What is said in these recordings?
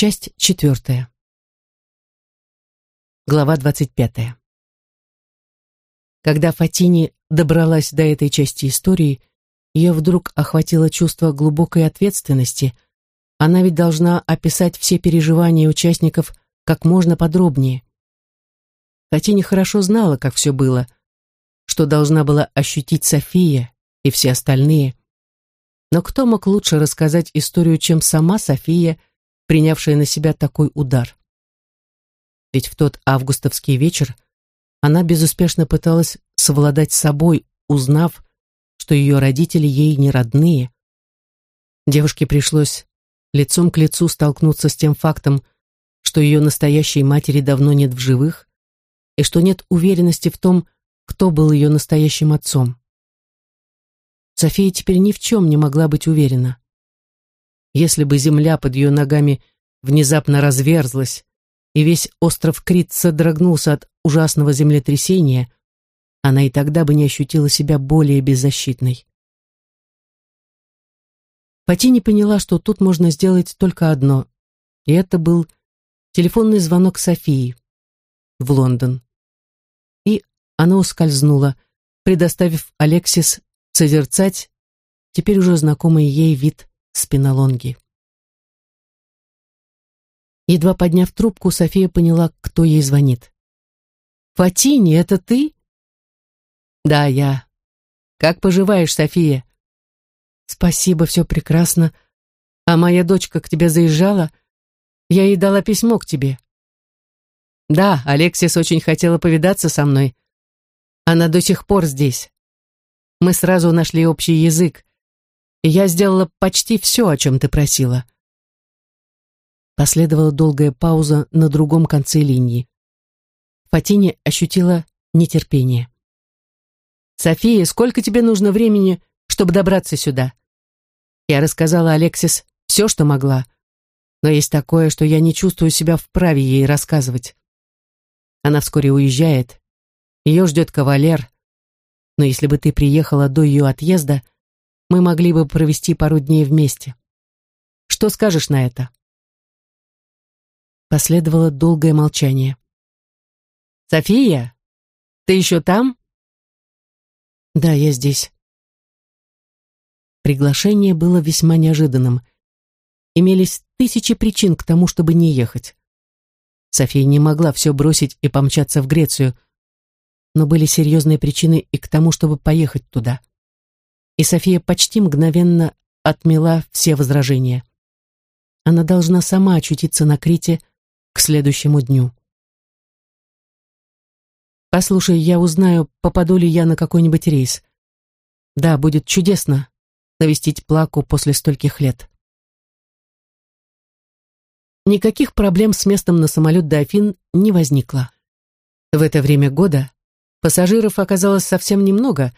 Часть четвертая. Глава двадцать пятая. Когда Фатини добралась до этой части истории, ее вдруг охватило чувство глубокой ответственности. Она ведь должна описать все переживания участников как можно подробнее. Фатини хорошо знала, как все было, что должна была ощутить София и все остальные. Но кто мог лучше рассказать историю, чем сама София, принявшая на себя такой удар? Ведь в тот августовский вечер она безуспешно пыталась совладать с собой, узнав, что ее родители ей не родные. Девушке пришлось лицом к лицу столкнуться с тем фактом, что ее настоящей матери давно нет в живых, и что нет уверенности в том, кто был ее настоящим отцом. София теперь ни в чем не могла быть уверена. Если бы земля под ее ногами внезапно разверзлась, и весь остров Крит содрогнулся от ужасного землетрясения, она и тогда бы не ощутила себя более беззащитной. Пати поняла, что тут можно сделать только одно, и это был телефонный звонок Софии в Лондон. И она ускользнула, предоставив Алексис созерцать теперь уже знакомый ей вид спинолонги. Едва подняв трубку, София поняла, кто ей звонит. «Фатини, это ты?» «Да, я. Как поживаешь, София?» «Спасибо, все прекрасно. А моя дочка к тебе заезжала? Я ей дала письмо к тебе». «Да, Алексис очень хотела повидаться со мной. Она до сих пор здесь. Мы сразу нашли общий язык. Я сделала почти все, о чем ты просила. Последовала долгая пауза на другом конце линии. Фатине ощутила нетерпение. «София, сколько тебе нужно времени, чтобы добраться сюда?» Я рассказала Алексис все, что могла, но есть такое, что я не чувствую себя вправе ей рассказывать. Она вскоре уезжает. Ее ждет кавалер, но если бы ты приехала до ее отъезда, мы могли бы провести пару дней вместе. Что скажешь на это?» Последовало долгое молчание. «София, ты еще там?» «Да, я здесь». Приглашение было весьма неожиданным. Имелись тысячи причин к тому, чтобы не ехать. София не могла все бросить и помчаться в Грецию, но были серьезные причины и к тому, чтобы поехать туда. И София почти мгновенно отмела все возражения. Она должна сама очутиться на Крите к следующему дню. «Послушай, я узнаю, попаду ли я на какой-нибудь рейс. Да, будет чудесно навестить Плаку после стольких лет». Никаких проблем с местом на самолет до Афин не возникло. В это время года Пассажиров оказалось совсем немного,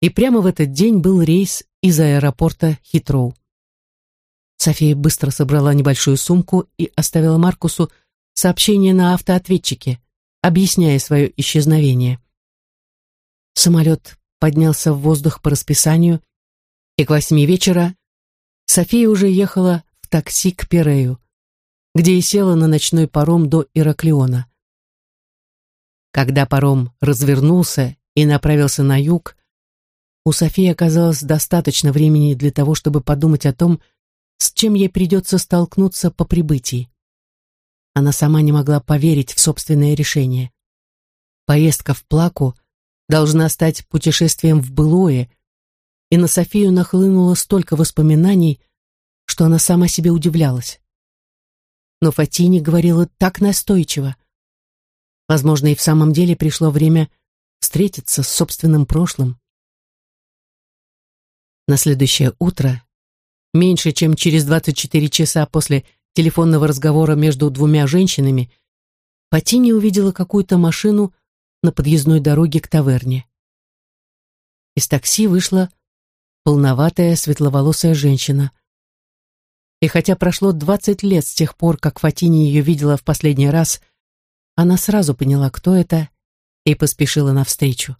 и прямо в этот день был рейс из аэропорта Хитроу. София быстро собрала небольшую сумку и оставила Маркусу сообщение на автоответчике, объясняя свое исчезновение. Самолет поднялся в воздух по расписанию, и к восьми вечера София уже ехала в такси к Пирею, где и села на ночной паром до Ираклиона. Когда паром развернулся и направился на юг, у Софии оказалось достаточно времени для того, чтобы подумать о том, с чем ей придется столкнуться по прибытии. Она сама не могла поверить в собственное решение. Поездка в Плаку должна стать путешествием в былое, и на Софию нахлынуло столько воспоминаний, что она сама себе удивлялась. Но Фатини говорила так настойчиво — Возможно, и в самом деле пришло время встретиться с собственным прошлым. На следующее утро, меньше чем через 24 часа после телефонного разговора между двумя женщинами, Патини увидела какую-то машину на подъездной дороге к таверне. Из такси вышла полноватая светловолосая женщина. И хотя прошло 20 лет с тех пор, как Фатини ее видела в последний раз, она сразу поняла, кто это, и поспешила навстречу.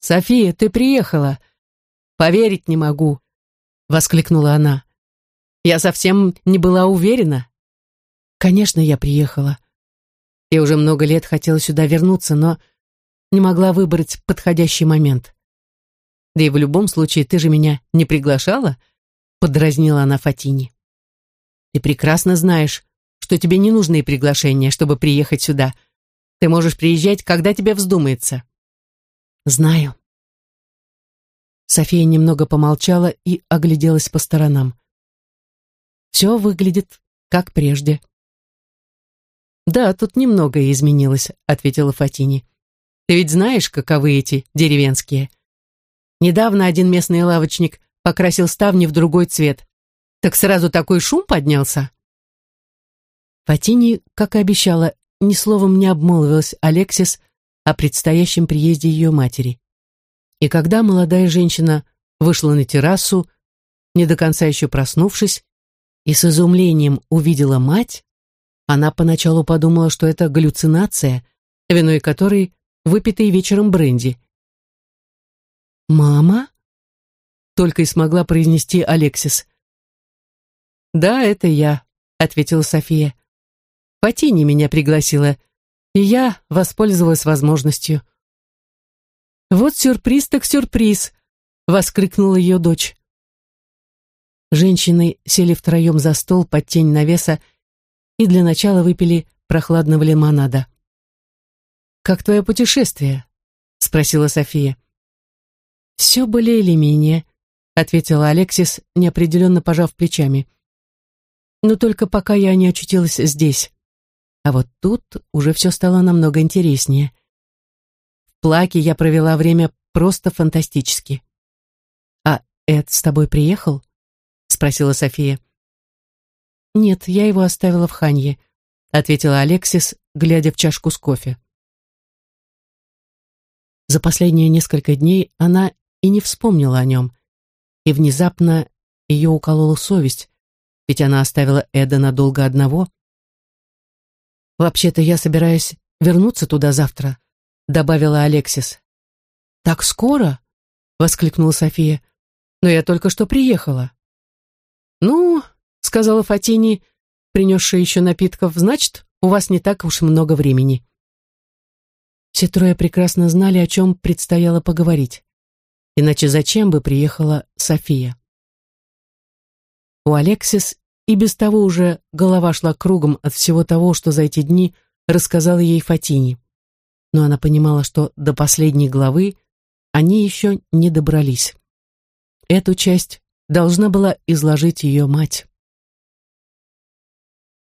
«София, ты приехала! Поверить не могу!» — воскликнула она. Я совсем не была уверена. Конечно, я приехала. Я уже много лет хотела сюда вернуться, но не могла выбрать подходящий момент. Да и в любом случае ты же меня не приглашала, подразнила она Фатини. Ты прекрасно знаешь, что тебе не нужны приглашения, чтобы приехать сюда. Ты можешь приезжать, когда тебе вздумается. Знаю. София немного помолчала и огляделась по сторонам. Все выглядит как прежде. «Да, тут немного изменилось», — ответила Фатини. «Ты ведь знаешь, каковы эти деревенские? Недавно один местный лавочник покрасил ставни в другой цвет. Так сразу такой шум поднялся». Фатини, как и обещала, ни словом не обмолвилась Алексис о предстоящем приезде ее матери. И когда молодая женщина вышла на террасу, не до конца еще проснувшись, и с изумлением увидела мать, она поначалу подумала, что это галлюцинация, виной которой выпитый вечером бренди. «Мама?» — только и смогла произнести Алексис. «Да, это я», — ответила София. «Патини меня пригласила, и я воспользовалась возможностью». «Вот сюрприз так сюрприз!» — воскликнула ее дочь. Женщины сели втроем за стол под тень навеса и для начала выпили прохладного лимонада. «Как твое путешествие?» — спросила София. «Все более или менее», — ответила Алексис, неопределенно пожав плечами. «Но только пока я не очутилась здесь. А вот тут уже все стало намного интереснее. В Плаке я провела время просто фантастически. «А Эд с тобой приехал?» — спросила София. «Нет, я его оставила в Ханье», — ответила Алексис, глядя в чашку с кофе. За последние несколько дней она и не вспомнила о нем, и внезапно ее уколола совесть, ведь она оставила Эда надолго одного. «Вообще-то я собираюсь вернуться туда завтра», добавила Алексис. «Так скоро?» — воскликнула София. «Но я только что приехала». «Ну, — сказала Фатини, принесшая еще напитков, — значит, у вас не так уж много времени». Все трое прекрасно знали, о чем предстояло поговорить. Иначе зачем бы приехала София? У Алексис и без того уже голова шла кругом от всего того, что за эти дни рассказала ей Фатини но она понимала, что до последней главы они еще не добрались. Эту часть должна была изложить ее мать.